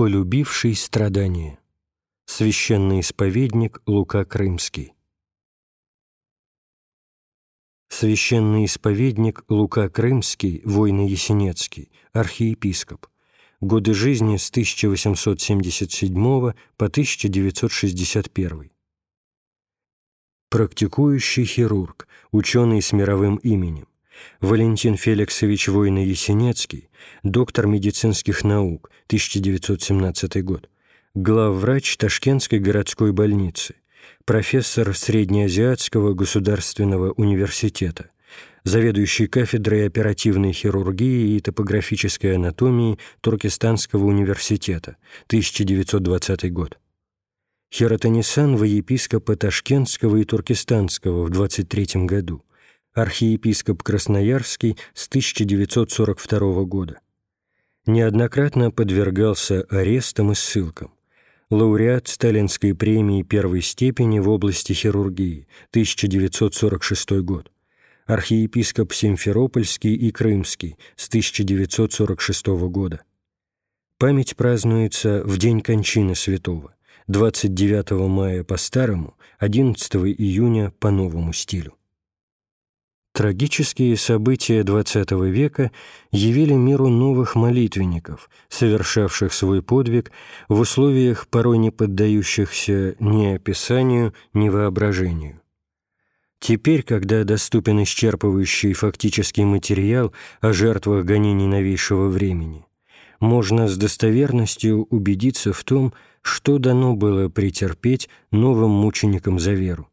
полюбивший страдания. Священный исповедник Лука Крымский. Священный исповедник Лука Крымский, воино-ясенецкий, архиепископ. Годы жизни с 1877 по 1961. Практикующий хирург, ученый с мировым именем. Валентин Феликсович Войно-Ясенецкий, доктор медицинских наук, 1917 год, главврач Ташкентской городской больницы, профессор Среднеазиатского государственного университета, заведующий кафедрой оперативной хирургии и топографической анатомии Туркестанского университета, 1920 год. Хератонисан во епископа Ташкентского и Туркестанского в 23 году, архиепископ Красноярский с 1942 года. Неоднократно подвергался арестам и ссылкам. Лауреат Сталинской премии первой степени в области хирургии, 1946 год. Архиепископ Симферопольский и Крымский с 1946 года. Память празднуется в день кончины святого, 29 мая по старому, 11 июня по новому стилю. Трагические события XX века явили миру новых молитвенников, совершавших свой подвиг в условиях, порой не поддающихся ни описанию, ни воображению. Теперь, когда доступен исчерпывающий фактический материал о жертвах гонений новейшего времени, можно с достоверностью убедиться в том, что дано было претерпеть новым мученикам за веру.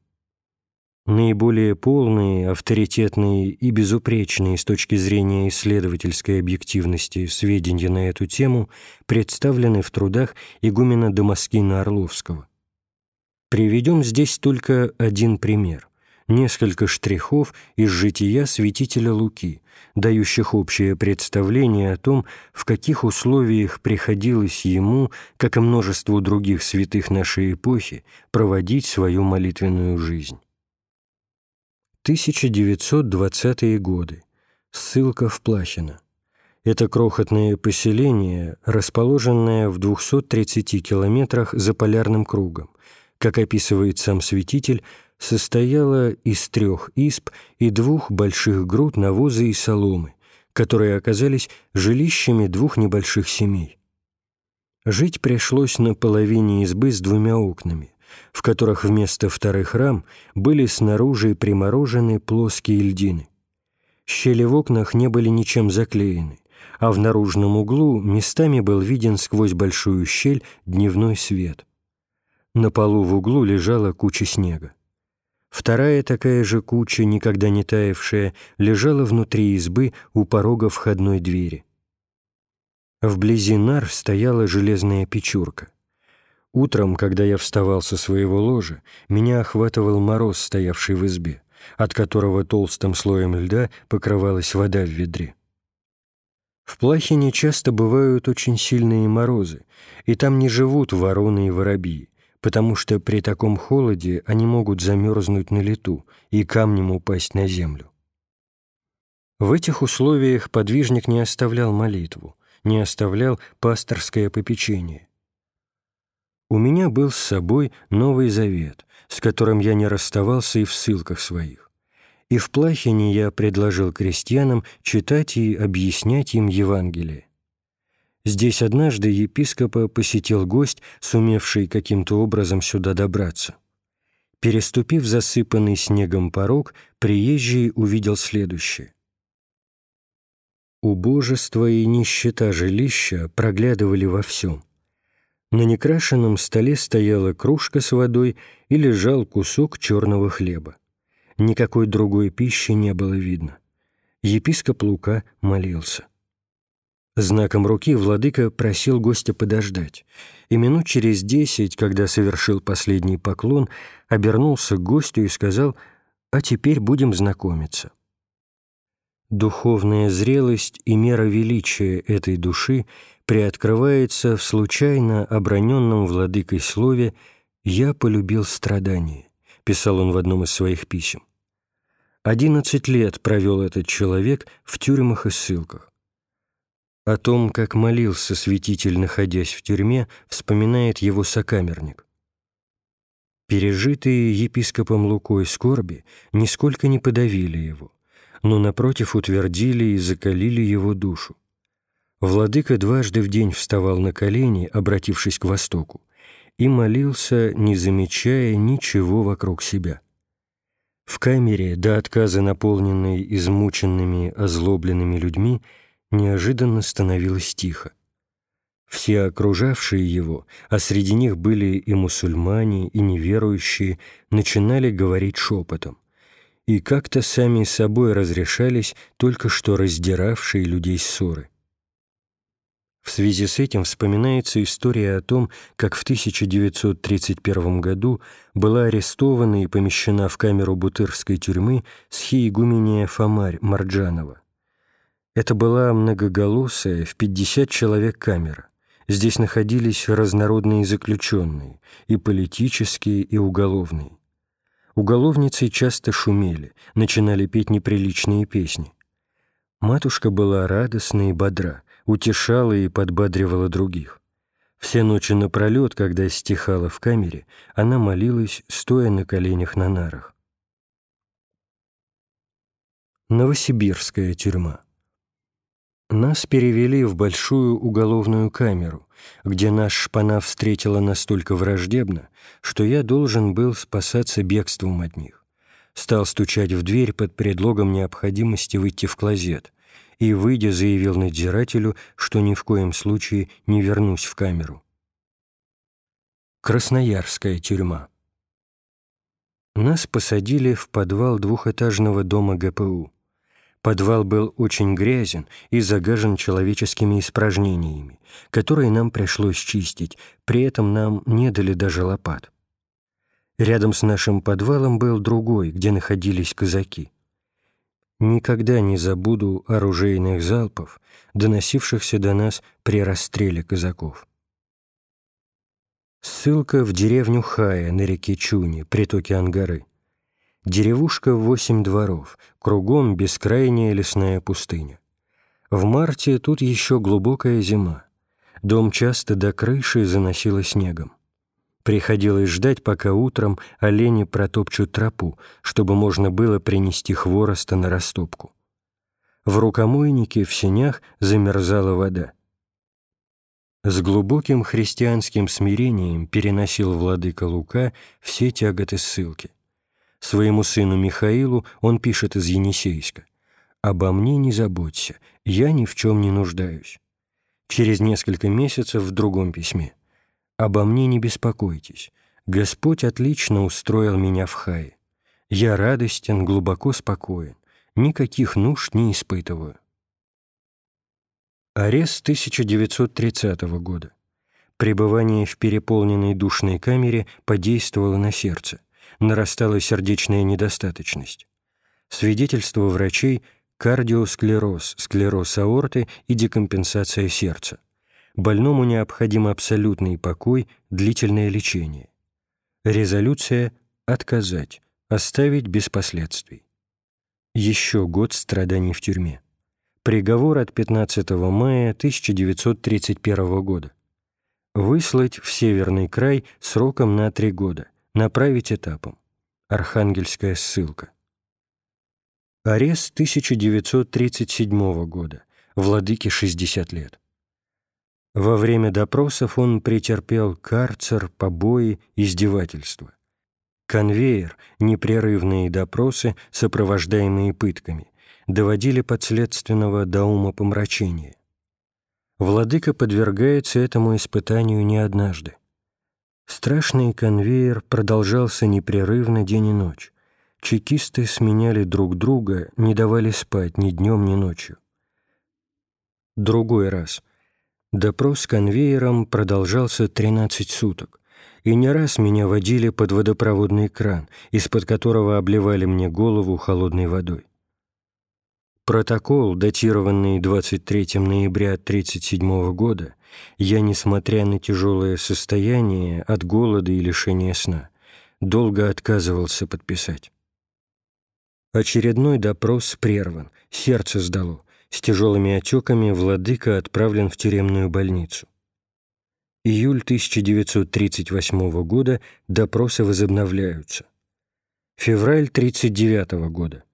Наиболее полные, авторитетные и безупречные с точки зрения исследовательской объективности сведения на эту тему представлены в трудах игумена Дамаскина Орловского. Приведем здесь только один пример, несколько штрихов из жития святителя Луки, дающих общее представление о том, в каких условиях приходилось ему, как и множеству других святых нашей эпохи, проводить свою молитвенную жизнь. 1920-е годы. Ссылка в Плахино. Это крохотное поселение, расположенное в 230 километрах за полярным кругом, как описывает сам святитель, состояло из трех исп и двух больших груд навоза и соломы, которые оказались жилищами двух небольших семей. Жить пришлось на половине избы с двумя окнами в которых вместо вторых рам были снаружи приморожены плоские льдины. Щели в окнах не были ничем заклеены, а в наружном углу местами был виден сквозь большую щель дневной свет. На полу в углу лежала куча снега. Вторая такая же куча, никогда не таявшая, лежала внутри избы у порога входной двери. Вблизи нар стояла железная печурка. Утром, когда я вставал со своего ложа, меня охватывал мороз, стоявший в избе, от которого толстым слоем льда покрывалась вода в ведре. В Плахине часто бывают очень сильные морозы, и там не живут вороны и воробьи, потому что при таком холоде они могут замерзнуть на лету и камнем упасть на землю. В этих условиях подвижник не оставлял молитву, не оставлял пасторское попечение, у меня был с собой Новый Завет, с которым я не расставался и в ссылках своих. И в Плахине я предложил крестьянам читать и объяснять им Евангелие. Здесь однажды епископа посетил гость, сумевший каким-то образом сюда добраться. Переступив засыпанный снегом порог, приезжий увидел следующее. Убожество и нищета жилища проглядывали во всем. На некрашенном столе стояла кружка с водой и лежал кусок черного хлеба. Никакой другой пищи не было видно. Епископ Лука молился. Знаком руки владыка просил гостя подождать, и минут через десять, когда совершил последний поклон, обернулся к гостю и сказал «А теперь будем знакомиться». Духовная зрелость и мера величия этой души приоткрывается в случайно оброненном владыкой слове «Я полюбил страдания», писал он в одном из своих писем. Одиннадцать лет провел этот человек в тюрьмах и ссылках. О том, как молился святитель, находясь в тюрьме, вспоминает его сокамерник. Пережитые епископом Лукой скорби нисколько не подавили его, но, напротив, утвердили и закалили его душу. Владыка дважды в день вставал на колени, обратившись к востоку, и молился, не замечая ничего вокруг себя. В камере, до отказа наполненной измученными, озлобленными людьми, неожиданно становилось тихо. Все окружавшие его, а среди них были и мусульмане, и неверующие, начинали говорить шепотом. И как-то сами собой разрешались только что раздиравшие людей ссоры. В связи с этим вспоминается история о том, как в 1931 году была арестована и помещена в камеру Бутырской тюрьмы схиегумения Фомарь Марджанова. Это была многоголосая в 50 человек камера. Здесь находились разнородные заключенные, и политические, и уголовные. Уголовницы часто шумели, начинали петь неприличные песни. Матушка была радостна и бодра – утешала и подбадривала других. Все ночи напролет, когда стихала в камере, она молилась, стоя на коленях на нарах. Новосибирская тюрьма. Нас перевели в большую уголовную камеру, где наш шпана встретила настолько враждебно, что я должен был спасаться бегством от них. Стал стучать в дверь под предлогом необходимости выйти в клозет, и, выйдя, заявил надзирателю, что ни в коем случае не вернусь в камеру. Красноярская тюрьма. Нас посадили в подвал двухэтажного дома ГПУ. Подвал был очень грязен и загажен человеческими испражнениями, которые нам пришлось чистить, при этом нам не дали даже лопат. Рядом с нашим подвалом был другой, где находились казаки. Никогда не забуду оружейных залпов, доносившихся до нас при расстреле казаков. Ссылка в деревню Хая на реке Чуни, притоке Ангары. Деревушка в восемь дворов, кругом бескрайняя лесная пустыня. В марте тут еще глубокая зима. Дом часто до крыши заносило снегом. Приходилось ждать, пока утром олени протопчут тропу, чтобы можно было принести хвороста на растопку. В рукомойнике в сенях замерзала вода. С глубоким христианским смирением переносил владыка Лука все тяготы ссылки. Своему сыну Михаилу он пишет из Енисейска «Обо мне не заботься, я ни в чем не нуждаюсь». Через несколько месяцев в другом письме Обо мне не беспокойтесь. Господь отлично устроил меня в хае. Я радостен, глубоко спокоен. Никаких нужд не испытываю. Арест 1930 года. Пребывание в переполненной душной камере подействовало на сердце. Нарастала сердечная недостаточность. Свидетельство врачей – кардиосклероз, склероз аорты и декомпенсация сердца. Больному необходим абсолютный покой, длительное лечение. Резолюция «Отказать», оставить без последствий. Еще год страданий в тюрьме. Приговор от 15 мая 1931 года. Выслать в Северный край сроком на три года. Направить этапом. Архангельская ссылка. Арест 1937 года. Владыке 60 лет. Во время допросов он претерпел карцер, побои, издевательства. Конвейер, непрерывные допросы, сопровождаемые пытками, доводили подследственного до ума помрачения. Владыка подвергается этому испытанию не однажды. Страшный конвейер продолжался непрерывно день и ночь. Чекисты сменяли друг друга, не давали спать ни днем, ни ночью. Другой раз. Допрос конвейером продолжался 13 суток, и не раз меня водили под водопроводный кран, из-под которого обливали мне голову холодной водой. Протокол, датированный 23 ноября 1937 года, я, несмотря на тяжелое состояние от голода и лишения сна, долго отказывался подписать. Очередной допрос прерван, сердце сдало, С тяжелыми отеками владыка отправлен в тюремную больницу. Июль 1938 года допросы возобновляются. Февраль 1939 года.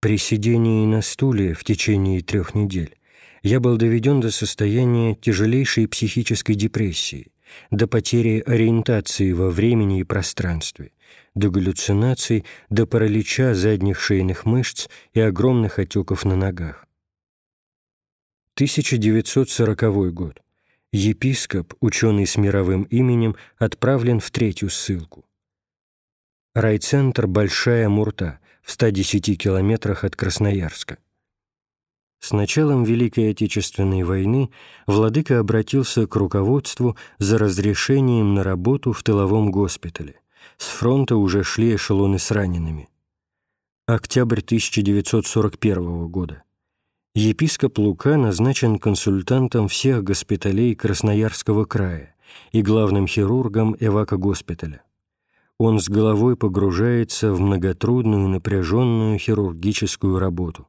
При сидении на стуле в течение трех недель я был доведен до состояния тяжелейшей психической депрессии, до потери ориентации во времени и пространстве, до галлюцинаций, до паралича задних шейных мышц и огромных отеков на ногах. 1940 год. Епископ, ученый с мировым именем, отправлен в третью ссылку. Райцентр «Большая Мурта» в 110 километрах от Красноярска. С началом Великой Отечественной войны владыка обратился к руководству за разрешением на работу в тыловом госпитале. С фронта уже шли эшелоны с ранеными. Октябрь 1941 года. Епископ Лука назначен консультантом всех госпиталей Красноярского края и главным хирургом эвако-госпиталя. Он с головой погружается в многотрудную напряженную хирургическую работу.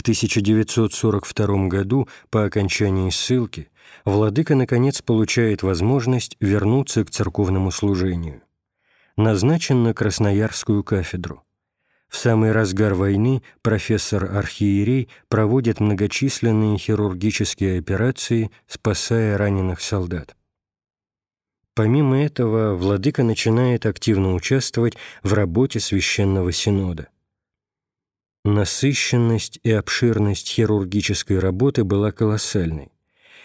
В 1942 году, по окончании ссылки, владыка, наконец, получает возможность вернуться к церковному служению. Назначен на Красноярскую кафедру. В самый разгар войны профессор-архиерей проводит многочисленные хирургические операции, спасая раненых солдат. Помимо этого, владыка начинает активно участвовать в работе Священного Синода. Насыщенность и обширность хирургической работы была колоссальной.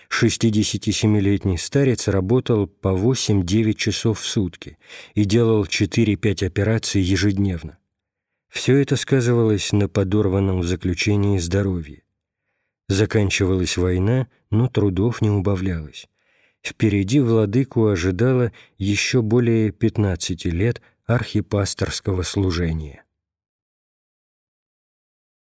67-летний старец работал по 8-9 часов в сутки и делал 4-5 операций ежедневно. Все это сказывалось на подорванном в заключении здоровье. Заканчивалась война, но трудов не убавлялось. Впереди владыку ожидало еще более 15 лет архипасторского служения.